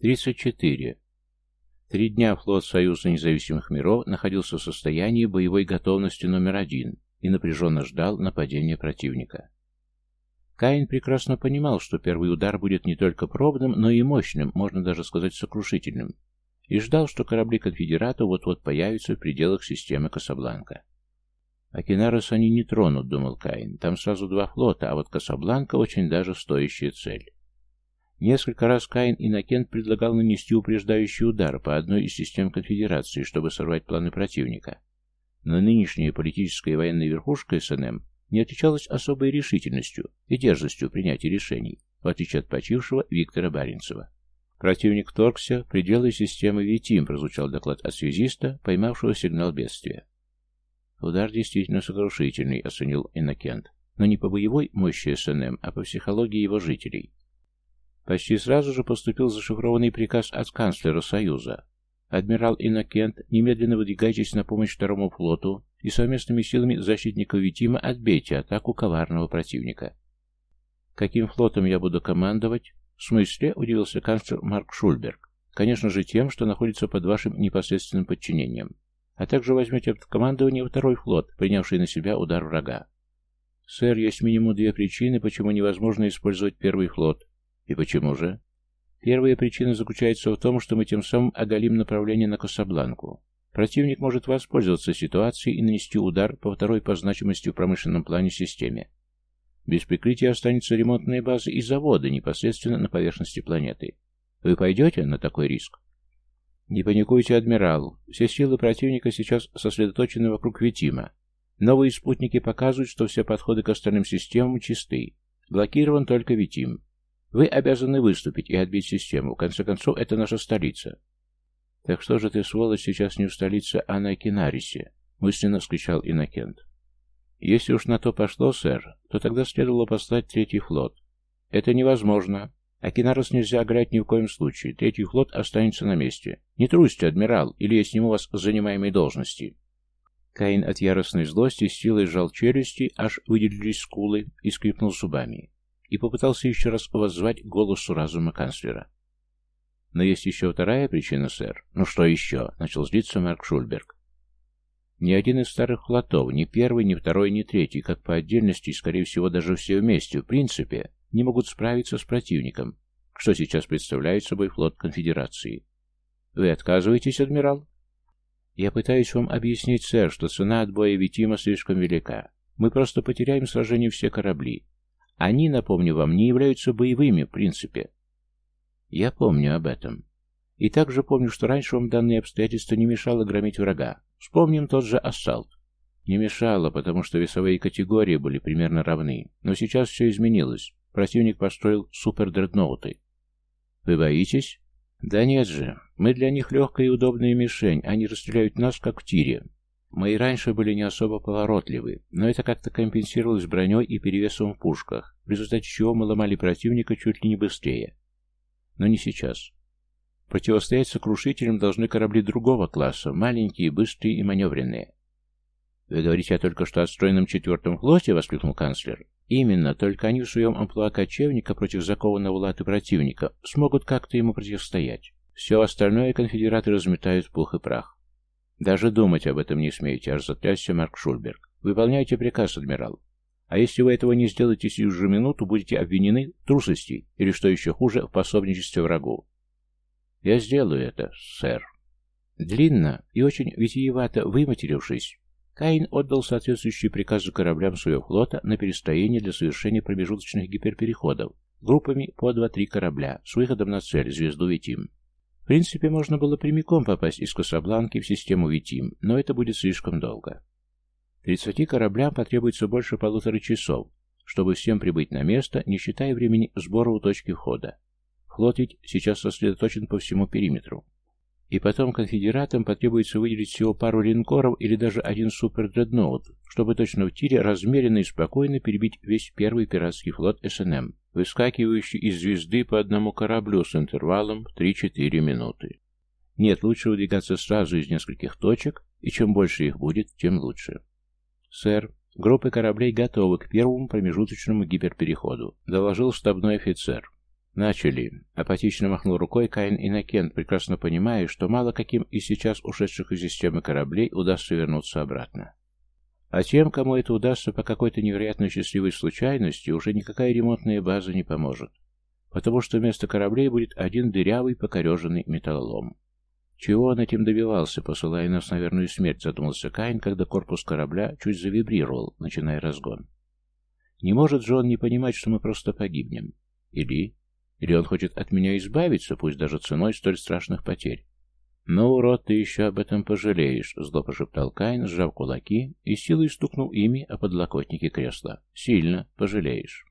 34. Три дня флот Союза независимых миров находился в состоянии боевой готовности номер один и напряженно ждал нападения противника. Каин прекрасно понимал, что первый удар будет не только пробным, но и мощным, можно даже сказать сокрушительным, и ждал, что корабли конфедерата вот-вот появятся в пределах системы Касабланка. «Акинарос они не тронут», — думал Каин. «Там сразу два флота, а вот Касабланка очень даже стоящая цель». Несколько раз Каин и Накент предлагал нанести упреждающий удар по одной из систем конфедерации, чтобы сорвать планы противника. Но нынешняя политическая и военная верхушка СНМ не отличалась особой решительностью и дерзостью принятия решений, в отличие от почившего Виктора Баренцева. Противник вторгся пределы системы ВИТИМ, прозвучал доклад от связиста, поймавшего сигнал бедствия. Удар действительно сокрушительный, оценил Иннокент, но не по боевой мощи СНМ, а по психологии его жителей. Почти сразу же поступил зашифрованный приказ от канцлера Союза. Адмирал Иннокент, немедленно выдвигайтесь на помощь второму флоту и совместными силами защитников Витима отбейте атаку коварного противника. Каким флотом я буду командовать? В смысле, удивился канцлер Марк Шульберг. Конечно же тем, что находится под вашим непосредственным подчинением. А также возьмете под командование второй флот, принявший на себя удар врага. Сэр, есть минимум две причины, почему невозможно использовать первый флот. И почему же? Первая причина заключается в том, что мы тем самым оголим направление на Касабланку. Противник может воспользоваться ситуацией и нанести удар по второй по значимости в промышленном плане системе. Без прикрытия останется ремонтная база и заводы непосредственно на поверхности планеты. Вы пойдете на такой риск? Не паникуйте, адмирал. Все силы противника сейчас сосредоточены вокруг Витима. Новые спутники показывают, что все подходы к остальным системам чисты. Блокирован только Витим. Вы обязаны выступить и отбить систему. В конце концов, это наша столица. Так что же ты, сволочь, сейчас не в столице, а на Кинарисе? Мысленно вскричал Иннокент. Если уж на то пошло, сэр, то тогда следовало послать третий флот. Это невозможно. Акинарос нельзя играть ни в коем случае. Третий флот останется на месте. Не трусьте, адмирал, или я сниму вас с занимаемой должности. Каин от яростной злости с силой сжал челюсти, аж выделились скулы, и скрипнул зубами и попытался еще раз воззвать голосу разума канцлера. «Но есть еще вторая причина, сэр». «Ну что еще?» — начал злиться Марк Шульберг. Ни один из старых флотов, ни первый, ни второй, ни третий, как по отдельности и, скорее всего, даже все вместе, в принципе, не могут справиться с противником, что сейчас представляет собой флот Конфедерации. Вы отказываетесь, адмирал? Я пытаюсь вам объяснить, сэр, что цена отбоя Витима слишком велика. Мы просто потеряем в сражении все корабли, они, напомню вам, не являются боевыми в принципе. Я помню об этом. И также помню, что раньше вам данные обстоятельства не мешало громить врага. Вспомним тот же ассалт. Не мешало, потому что весовые категории были примерно равны. Но сейчас все изменилось. Противник построил супер-дредноуты. Вы боитесь? Да нет же. Мы для них легкая и удобная мишень. Они расстреляют нас, как в тире. Мы и раньше были не особо поворотливы, но это как-то компенсировалось броней и перевесом в пушках, в результате чего мы ломали противника чуть ли не быстрее. Но не сейчас. Противостоять сокрушителям должны корабли другого класса, маленькие, быстрые и маневренные. «Вы говорите о только что отстроенном четвертом флоте?» — воскликнул канцлер. «Именно, только они в своем амплуа кочевника против закованного латы противника смогут как-то ему противостоять. Все остальное конфедераты разметают пух и прах. Даже думать об этом не смеете, аж затрясся Марк Шульберг. Выполняйте приказ, адмирал. А если вы этого не сделаете сию же минуту, будете обвинены в трусости или, что еще хуже, в пособничестве врагу. Я сделаю это, сэр. Длинно и очень витиевато выматерившись, Каин отдал соответствующие приказы кораблям своего флота на перестроение для совершения промежуточных гиперпереходов группами по 2-3 корабля с выходом на цель, звезду Витим принципе, можно было прямиком попасть из Касабланки в систему Витим, но это будет слишком долго. 30 кораблям потребуется больше полутора часов, чтобы всем прибыть на место, не считая времени сбора у точки входа. Флот ведь сейчас сосредоточен по всему периметру. И потом конфедератам потребуется выделить всего пару линкоров или даже один супер-дредноут, чтобы точно в тире размеренно и спокойно перебить весь первый пиратский флот СНМ, выскакивающий из звезды по одному кораблю с интервалом в 3-4 минуты. Нет, лучше выдвигаться сразу из нескольких точек, и чем больше их будет, тем лучше. «Сэр, группы кораблей готовы к первому промежуточному гиперпереходу», — доложил штабной офицер. Начали. Апатично махнул рукой Каин Иннокент, прекрасно понимая, что мало каким из сейчас ушедших из системы кораблей удастся вернуться обратно. А тем, кому это удастся по какой-то невероятно счастливой случайности, уже никакая ремонтная база не поможет. Потому что вместо кораблей будет один дырявый покореженный металлолом. Чего он этим добивался, посылая нас на верную смерть, задумался Каин, когда корпус корабля чуть завибрировал, начиная разгон. Не может же он не понимать, что мы просто погибнем. Или... Или он хочет от меня избавиться, пусть даже ценой столь страшных потерь. «Ну, урод, ты еще об этом пожалеешь», — зло пошептал Каин, сжав кулаки и силой стукнул ими о подлокотники кресла. «Сильно пожалеешь».